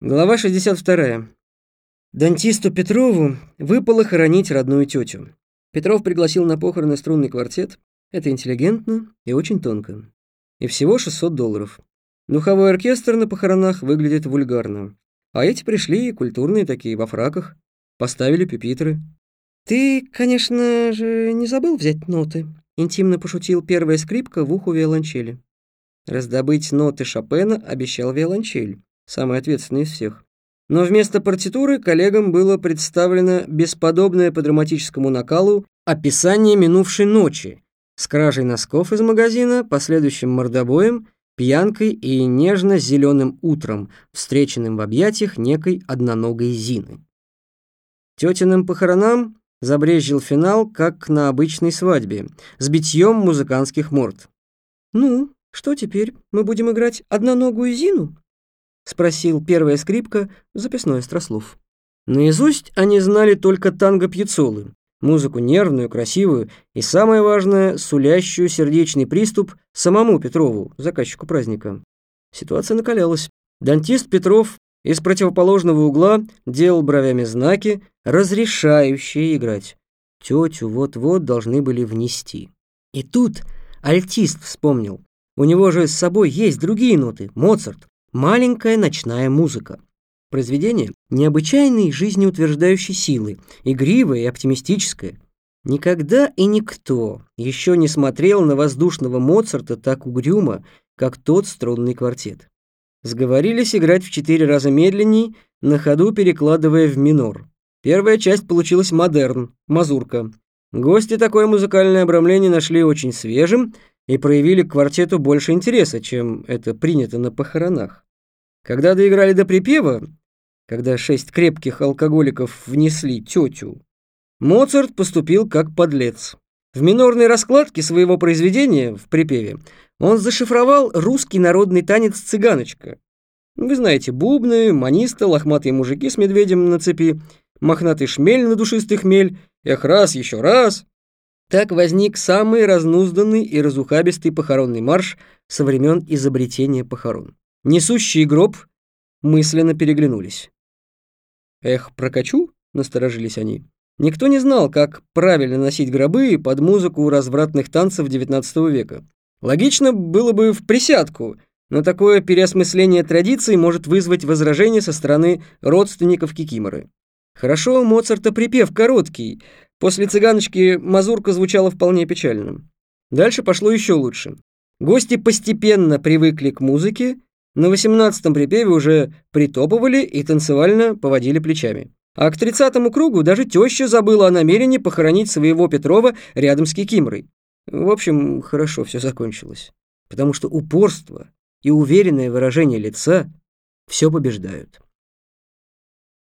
Глава 62. Дантисту Петрову выпало хоронить родную тетю. Петров пригласил на похороны струнный квартет. Это интеллигентно и очень тонко. И всего 600 долларов. Духовой оркестр на похоронах выглядит вульгарно. А эти пришли, культурные такие, во фраках. Поставили пюпитры. «Ты, конечно же, не забыл взять ноты?» Интимно пошутил первая скрипка в уху виолончели. Раздобыть ноты Шопена обещал виолончель самый ответственный из всех. Но вместо партитуры коллегам было представлено бесподобное по драматическому накалу описание минувшей ночи с кражей носков из магазина, последующим мордобоем, пьянкой и нежно-зеленым утром, встреченным в объятиях некой одноногой Зины. Тетиным похоронам забрезжил финал, как на обычной свадьбе, с битьем музыкантских морд. «Ну, что теперь, мы будем играть одноногую Зину?» — спросил первая скрипка, записной острослов. Наизусть они знали только танго Пьяцолы, музыку нервную, красивую и, самое важное, сулящую сердечный приступ самому Петрову, заказчику праздника. Ситуация накалялась. Дантист Петров из противоположного угла делал бровями знаки, разрешающие играть. Тетю вот-вот должны были внести. И тут альтист вспомнил. У него же с собой есть другие ноты, Моцарт. Маленькая ночная музыка. Произведение необычайной жизнеутверждающей силы, игривое и оптимистическое. Никогда и никто еще не смотрел на воздушного Моцарта так угрюмо, как тот струнный квартет. Сговорились играть в четыре раза медленней, на ходу перекладывая в минор. Первая часть получилась модерн, мазурка. Гости такое музыкальное обрамление нашли очень свежим и проявили к квартету больше интереса, чем это принято на похоронах. Когда доиграли до припева, когда шесть крепких алкоголиков внесли тетю, Моцарт поступил как подлец. В минорной раскладке своего произведения в припеве он зашифровал русский народный танец «Цыганочка». Вы знаете, бубны, маниста, лохматые мужики с медведем на цепи, мохнатый шмель на душистый хмель, эх раз, еще раз. Так возник самый разнузданный и разухабистый похоронный марш со времен изобретения похорон. Несущий гроб мысленно переглянулись. «Эх, прокачу?» — насторожились они. Никто не знал, как правильно носить гробы под музыку развратных танцев XIX века. Логично было бы в присядку, но такое переосмысление традиций может вызвать возражение со стороны родственников Кикиморы. Хорошо, Моцарта припев короткий, После цыганочки мазурка звучала вполне печально. Дальше пошло еще лучше. Гости постепенно привыкли к музыке, на восемнадцатом припеве уже притопывали и танцевально поводили плечами. А к тридцатому кругу даже теща забыла о намерении похоронить своего Петрова рядом с Кикимрой. В общем, хорошо все закончилось. Потому что упорство и уверенное выражение лица все побеждают.